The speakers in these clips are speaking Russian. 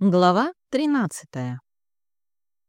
Глава 13.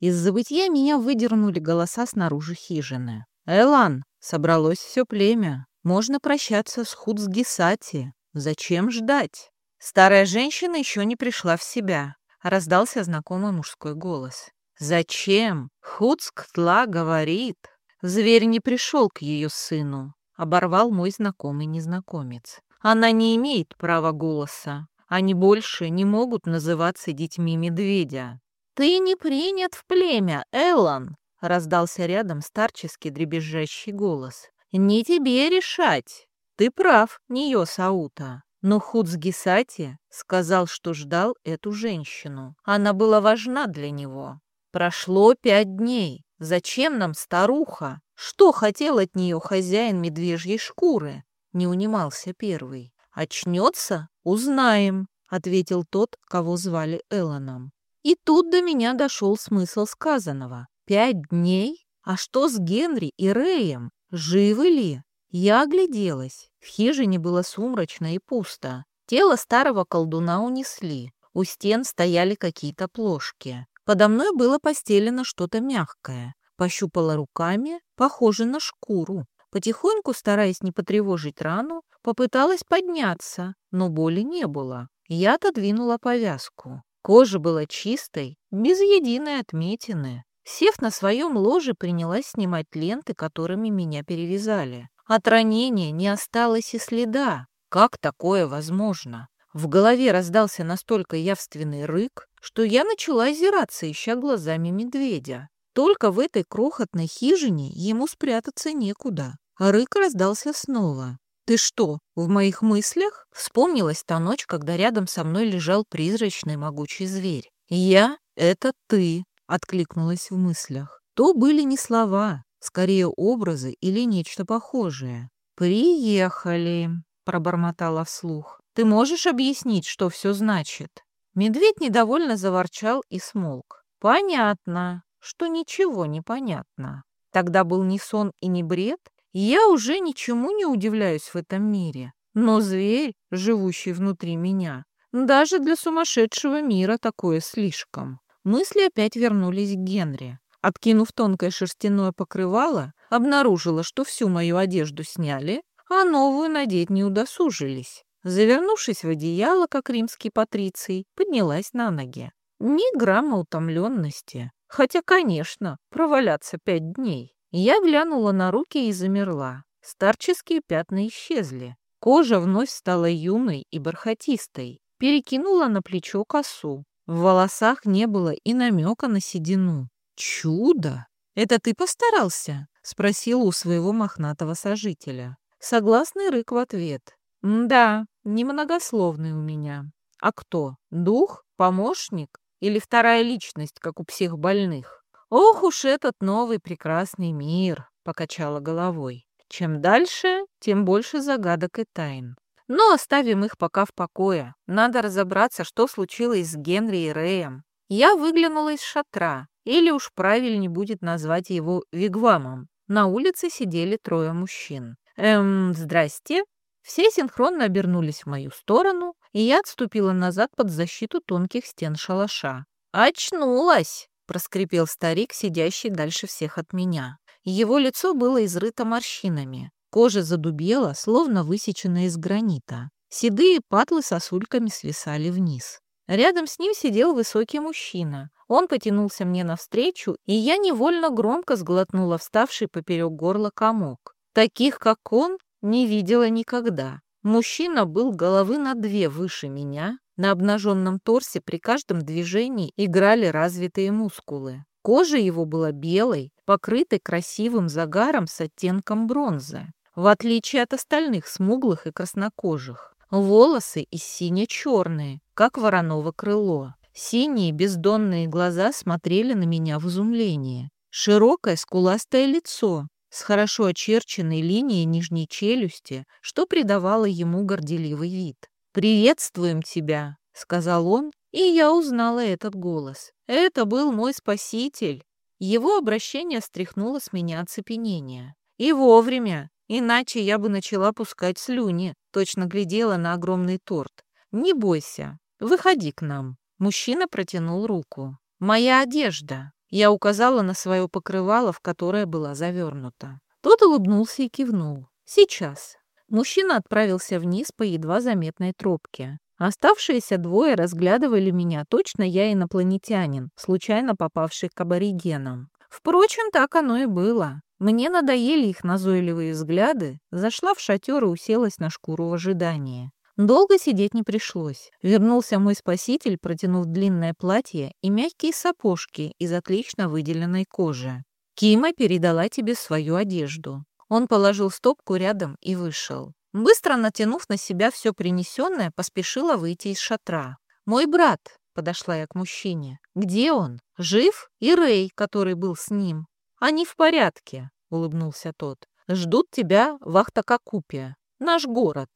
Из забытья меня выдернули голоса снаружи хижины. «Элан, собралось все племя. Можно прощаться с Хуцгисати. Зачем ждать?» Старая женщина еще не пришла в себя. Раздался знакомый мужской голос. «Зачем? Хуцктла говорит». Зверь не пришел к ее сыну. Оборвал мой знакомый незнакомец. Она не имеет права голоса. Они больше не могут называться детьми медведя. «Ты не принят в племя, Эллан!» — раздался рядом старческий дребезжащий голос. «Не тебе решать!» «Ты прав, Нио Саута!» Но Хуцгисати сказал, что ждал эту женщину. Она была важна для него. Прошло пять дней. Зачем нам старуха? Что хотел от нее хозяин медвежьей шкуры? Не унимался первый. Очнется? Узнаем, ответил тот, кого звали Элланом. И тут до меня дошел смысл сказанного. Пять дней? А что с Генри и Рэем? Живы ли? Я огляделась. В хижине было сумрачно и пусто. Тело старого колдуна унесли. У стен стояли какие-то плошки. Подо мной было постелено что-то мягкое. Пощупала руками, похоже на шкуру. Потихоньку, стараясь не потревожить рану, попыталась подняться, но боли не было. Я отодвинула повязку. Кожа была чистой, без единой отметины. Сев на своем ложе, принялась снимать ленты, которыми меня перевязали. От ранения не осталось и следа. Как такое возможно? В голове раздался настолько явственный рык, что я начала озираться, ища глазами медведя. Только в этой крохотной хижине ему спрятаться некуда. А рык раздался снова. «Ты что, в моих мыслях?» Вспомнилась та ночь, когда рядом со мной лежал призрачный могучий зверь. «Я — это ты», — откликнулась в мыслях. То были не слова, скорее образы или нечто похожее. «Приехали», — пробормотала вслух. «Ты можешь объяснить, что все значит?» Медведь недовольно заворчал и смолк. «Понятно, что ничего не понятно. Тогда был не сон и не бред, я уже ничему не удивляюсь в этом мире. Но зверь, живущий внутри меня, даже для сумасшедшего мира такое слишком. Мысли опять вернулись к Генри. Откинув тонкое шерстяное покрывало, обнаружила, что всю мою одежду сняли, а новую надеть не удосужились. Завернувшись в одеяло, как римский патриций, поднялась на ноги. Ни грамма утомленности. Хотя, конечно, проваляться пять дней. Я глянула на руки и замерла. Старческие пятна исчезли. Кожа вновь стала юной и бархатистой. Перекинула на плечо косу. В волосах не было и намека на седину. «Чудо! Это ты постарался?» — спросила у своего мохнатого сожителя. Согласный рык в ответ. «Да, немногословный у меня. А кто? Дух? Помощник? Или вторая личность, как у психбольных?» «Ох уж этот новый прекрасный мир!» — покачала головой. «Чем дальше, тем больше загадок и тайн. Но оставим их пока в покое. Надо разобраться, что случилось с Генри и Рэем. Я выглянула из шатра, или уж правильнее будет назвать его вигвамом. На улице сидели трое мужчин. «Эм, здрасте!» Все синхронно обернулись в мою сторону, и я отступила назад под защиту тонких стен шалаша. «Очнулась!» Проскрипел старик, сидящий дальше всех от меня. Его лицо было изрыто морщинами. Кожа задубела, словно высеченная из гранита. Седые патлы сосульками свисали вниз. Рядом с ним сидел высокий мужчина. Он потянулся мне навстречу, и я невольно громко сглотнула вставший поперек горла комок. Таких, как он, не видела никогда. Мужчина был головы на две выше меня, на обнаженном торсе при каждом движении играли развитые мускулы. Кожа его была белой, покрытой красивым загаром с оттенком бронзы, в отличие от остальных смуглых и краснокожих. Волосы и сине-черные, как вороново крыло. Синие бездонные глаза смотрели на меня в изумлении. Широкое скуластое лицо с хорошо очерченной линией нижней челюсти, что придавало ему горделивый вид. «Приветствуем тебя», — сказал он, и я узнала этот голос. Это был мой спаситель. Его обращение стряхнуло с меня оцепенение. И вовремя, иначе я бы начала пускать слюни, точно глядела на огромный торт. «Не бойся, выходи к нам». Мужчина протянул руку. «Моя одежда!» Я указала на свое покрывало, в которое была завернута. Тот улыбнулся и кивнул. «Сейчас». Мужчина отправился вниз по едва заметной тропке. Оставшиеся двое разглядывали меня, точно я инопланетянин, случайно попавший к аборигенам. Впрочем, так оно и было. Мне надоели их назойливые взгляды, зашла в шатер и уселась на шкуру в ожидании. Долго сидеть не пришлось. Вернулся мой спаситель, протянув длинное платье и мягкие сапожки из отлично выделенной кожи. «Кима передала тебе свою одежду». Он положил стопку рядом и вышел. Быстро натянув на себя все принесенное, поспешила выйти из шатра. «Мой брат», — подошла я к мужчине, — «где он? Жив? И Рэй, который был с ним?» «Они в порядке», — улыбнулся тот. «Ждут тебя в Ахтакакупе, наш город».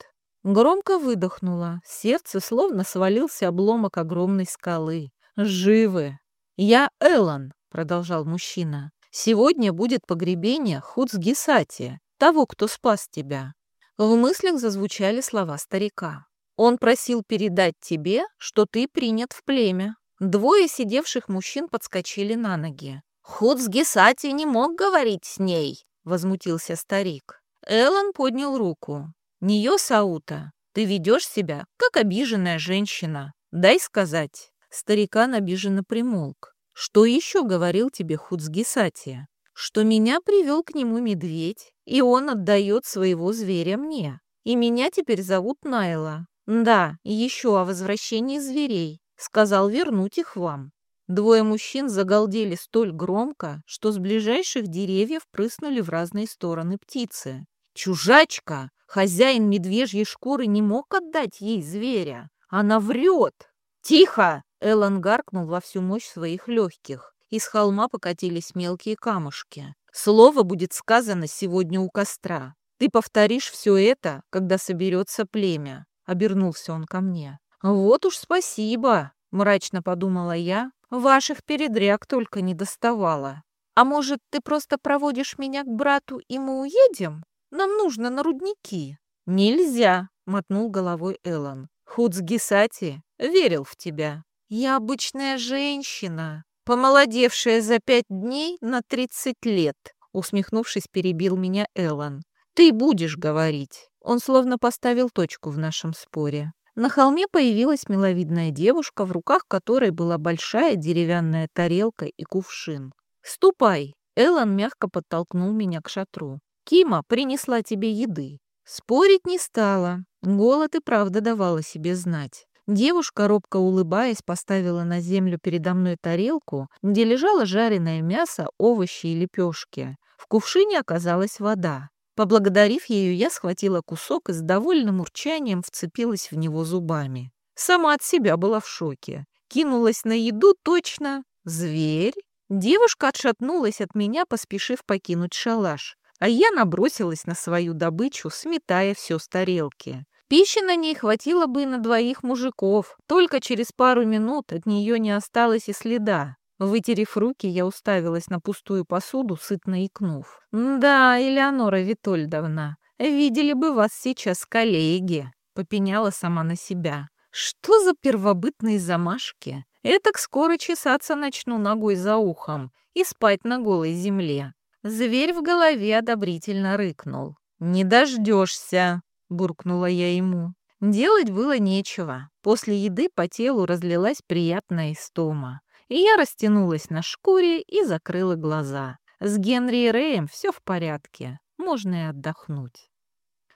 Громко выдохнула. Сердце словно свалился обломок огромной скалы. «Живы!» «Я Эллен», — продолжал мужчина. «Сегодня будет погребение Хуцгисати, того, кто спас тебя». В мыслях зазвучали слова старика. «Он просил передать тебе, что ты принят в племя». Двое сидевших мужчин подскочили на ноги. «Хуцгисати не мог говорить с ней», — возмутился старик. Эллен поднял руку. Нее, Саута, ты ведешь себя, как обиженная женщина. Дай сказать». Старикан обиженно примолк. «Что еще говорил тебе Хуцгисатия? Что меня привел к нему медведь, и он отдает своего зверя мне. И меня теперь зовут Найла. Да, еще о возвращении зверей. Сказал вернуть их вам». Двое мужчин загалдели столь громко, что с ближайших деревьев прыснули в разные стороны птицы. «Чужачка!» Хозяин медвежьей шкуры не мог отдать ей зверя. Она врет. «Тихо!» — Эллен гаркнул во всю мощь своих легких. Из холма покатились мелкие камушки. «Слово будет сказано сегодня у костра. Ты повторишь все это, когда соберется племя», — обернулся он ко мне. «Вот уж спасибо», — мрачно подумала я. «Ваших передряг только не доставало. А может, ты просто проводишь меня к брату, и мы уедем?» Нам нужно на рудники». «Нельзя», — мотнул головой Эллен. «Хуцгисати верил в тебя. Я обычная женщина, помолодевшая за пять дней на тридцать лет», — усмехнувшись, перебил меня Эллен. «Ты будешь говорить». Он словно поставил точку в нашем споре. На холме появилась миловидная девушка, в руках которой была большая деревянная тарелка и кувшин. «Ступай!» Эллен мягко подтолкнул меня к шатру. Кима принесла тебе еды. Спорить не стала. Голод и правда давала себе знать. Девушка, робко улыбаясь, поставила на землю передо мной тарелку, где лежало жареное мясо, овощи и лепешки. В кувшине оказалась вода. Поблагодарив ее, я схватила кусок и с довольным урчанием вцепилась в него зубами. Сама от себя была в шоке. Кинулась на еду точно. Зверь? Девушка отшатнулась от меня, поспешив покинуть шалаш а я набросилась на свою добычу, сметая все с тарелки. Пищи на ней хватило бы на двоих мужиков, только через пару минут от нее не осталось и следа. Вытерев руки, я уставилась на пустую посуду, сытно икнув. «Да, Элеонора Витольдовна, видели бы вас сейчас коллеги», — попеняла сама на себя. «Что за первобытные замашки? Этак скоро чесаться начну ногой за ухом и спать на голой земле. Зверь в голове одобрительно рыкнул. «Не дождешься!» — буркнула я ему. Делать было нечего. После еды по телу разлилась приятная истома. И я растянулась на шкуре и закрыла глаза. С Генри и Рэем все в порядке. Можно и отдохнуть.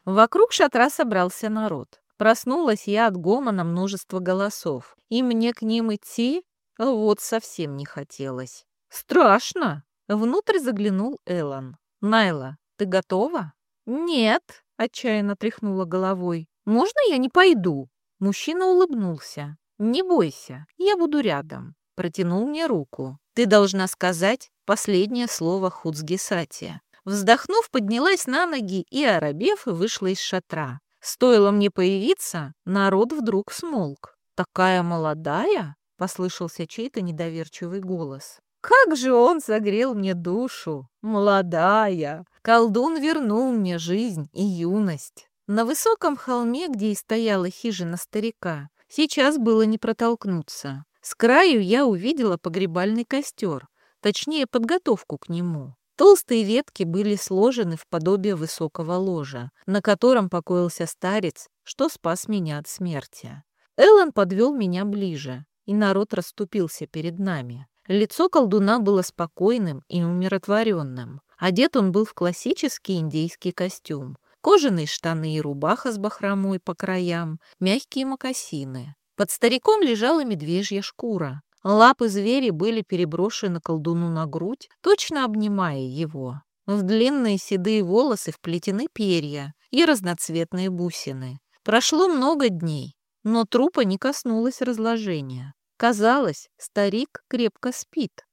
Вокруг шатра собрался народ. Проснулась я от гомона множества голосов. И мне к ним идти вот совсем не хотелось. Страшно! Внутрь заглянул Элан. «Найла, ты готова?» «Нет», — отчаянно тряхнула головой. «Можно я не пойду?» Мужчина улыбнулся. «Не бойся, я буду рядом». Протянул мне руку. «Ты должна сказать последнее слово Хуцгисатия». Вздохнув, поднялась на ноги и, оробев, вышла из шатра. Стоило мне появиться, народ вдруг смолк. «Такая молодая?» — послышался чей-то недоверчивый голос. Как же он согрел мне душу, молодая! Колдун вернул мне жизнь и юность. На высоком холме, где и стояла хижина старика, сейчас было не протолкнуться. С краю я увидела погребальный костер, точнее подготовку к нему. Толстые ветки были сложены в подобие высокого ложа, на котором покоился старец, что спас меня от смерти. Эллен подвел меня ближе, и народ расступился перед нами. Лицо колдуна было спокойным и умиротворенным. Одет он был в классический индейский костюм. Кожаные штаны и рубаха с бахромой по краям, мягкие мокасины. Под стариком лежала медвежья шкура. Лапы зверя были переброшены колдуну на грудь, точно обнимая его. В длинные седые волосы вплетены перья и разноцветные бусины. Прошло много дней, но трупа не коснулось разложения. Казалось, старик крепко спит.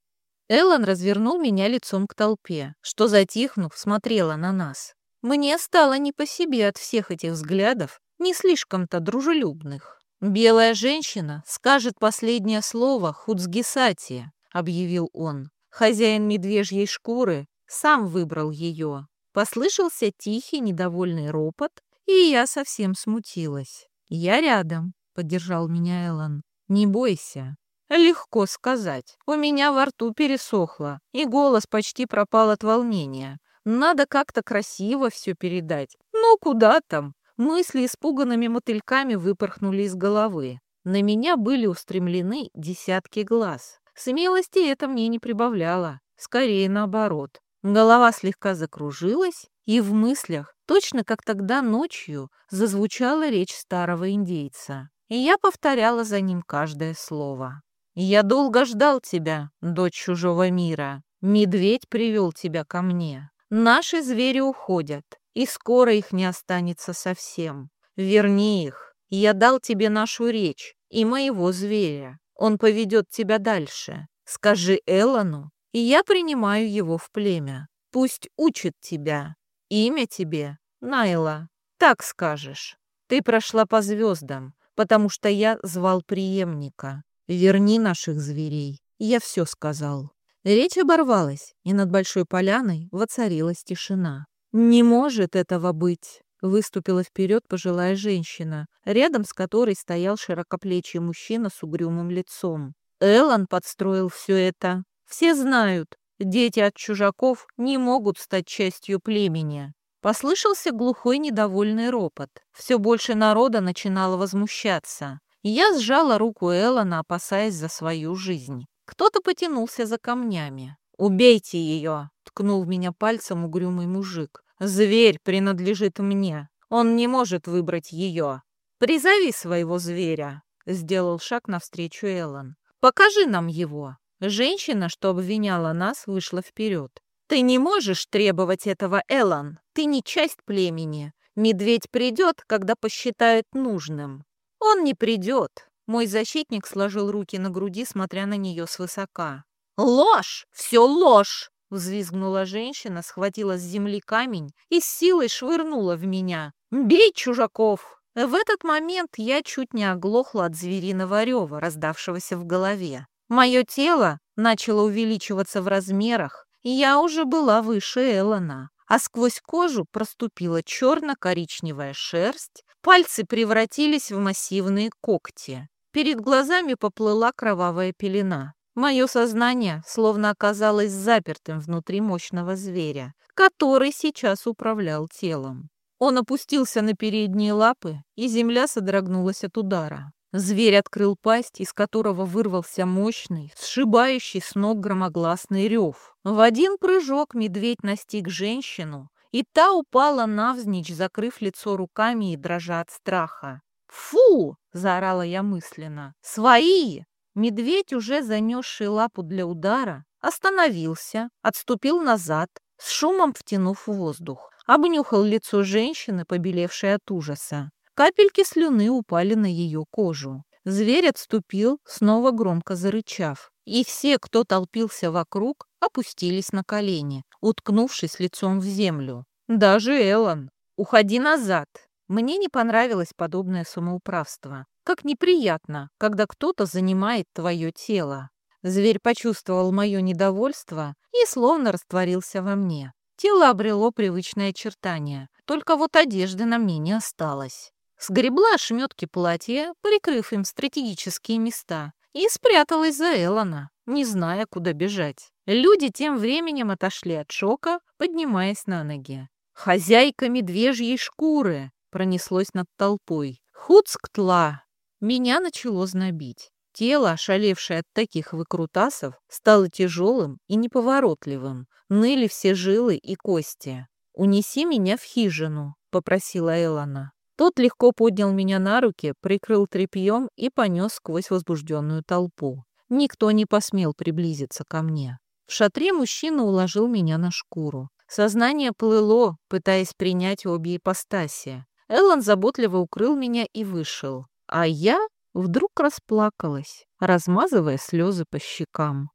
Эллен развернул меня лицом к толпе, что, затихнув, смотрела на нас. Мне стало не по себе от всех этих взглядов, не слишком-то дружелюбных. «Белая женщина скажет последнее слово Хуцгисати», — объявил он. Хозяин медвежьей шкуры сам выбрал ее. Послышался тихий недовольный ропот, и я совсем смутилась. «Я рядом», — поддержал меня Эллен. «Не бойся». Легко сказать. У меня во рту пересохло, и голос почти пропал от волнения. Надо как-то красиво все передать. Ну, куда там? Мысли испуганными мотыльками выпорхнули из головы. На меня были устремлены десятки глаз. Смелости это мне не прибавляло, скорее наоборот. Голова слегка закружилась, и в мыслях, точно как тогда ночью, зазвучала речь старого индейца. И я повторяла за ним каждое слово. «Я долго ждал тебя, дочь чужого мира. Медведь привел тебя ко мне. Наши звери уходят и скоро их не останется совсем. Верни их. Я дал тебе нашу речь и моего зверя. Он поведет тебя дальше. Скажи Эллану, и я принимаю его в племя. Пусть учит тебя. Имя тебе — Найла. Так скажешь. Ты прошла по звездам, потому что я звал преемника. Верни наших зверей. Я все сказал. Речь оборвалась, и над большой поляной воцарилась тишина. «Не может этого быть!» — выступила вперед пожилая женщина, рядом с которой стоял широкоплечий мужчина с угрюмым лицом. Эллен подстроил все это. Все знают, дети от чужаков не могут стать частью племени. Послышался глухой недовольный ропот. Все больше народа начинало возмущаться. Я сжала руку Эллона, опасаясь за свою жизнь. Кто-то потянулся за камнями. «Убейте ее!» — ткнул меня пальцем угрюмый мужик. «Зверь принадлежит мне. Он не может выбрать ее. Призови своего зверя!» — сделал шаг навстречу Эллен. «Покажи нам его!» Женщина, что обвиняла нас, вышла вперед. «Ты не можешь требовать этого, Эллен. Ты не часть племени. Медведь придет, когда посчитает нужным». «Он не придет!» Мой защитник сложил руки на груди, смотря на нее свысока. «Ложь! Все ложь!» Взвизгнула женщина, схватила с земли камень и с силой швырнула в меня. «Бей, чужаков!» В этот момент я чуть не оглохла от звериного рева, раздавшегося в голове. Мое тело начало увеличиваться в размерах, я уже была выше Эллона, а сквозь кожу проступила черно-коричневая шерсть, пальцы превратились в массивные когти. Перед глазами поплыла кровавая пелена. Мое сознание словно оказалось запертым внутри мощного зверя, который сейчас управлял телом. Он опустился на передние лапы, и земля содрогнулась от удара. Зверь открыл пасть, из которого вырвался мощный, сшибающий с ног громогласный рев. В один прыжок медведь настиг женщину, и та упала навзничь, закрыв лицо руками и дрожа от страха. «Фу!» — заорала я мысленно. «Свои!» Медведь, уже занесший лапу для удара, остановился, отступил назад, с шумом втянув воздух. Обнюхал лицо женщины, побелевшей от ужаса. Капельки слюны упали на ее кожу. Зверь отступил, снова громко зарычав. И все, кто толпился вокруг, опустились на колени, уткнувшись лицом в землю. Даже Эллен. «Уходи назад!» Мне не понравилось подобное самоуправство. Как неприятно, когда кто-то занимает твое тело. Зверь почувствовал мое недовольство и словно растворился во мне. Тело обрело привычное очертание, только вот одежды на мне не осталось. Сгребла ошметки платья, прикрыв им стратегические места, и спряталась за Элона, не зная, куда бежать. Люди тем временем отошли от шока, поднимаясь на ноги. «Хозяйка медвежьей шкуры!» пронеслось над толпой. «Хуцктла!» Меня начало знобить. Тело, ошалевшее от таких выкрутасов, стало тяжелым и неповоротливым. Ныли все жилы и кости. «Унеси меня в хижину», — попросила Элана. Тот легко поднял меня на руки, прикрыл тряпьем и понес сквозь возбужденную толпу. Никто не посмел приблизиться ко мне. В шатре мужчина уложил меня на шкуру. Сознание плыло, пытаясь принять обе ипостаси. Эллен заботливо укрыл меня и вышел. А я вдруг расплакалась, размазывая слезы по щекам.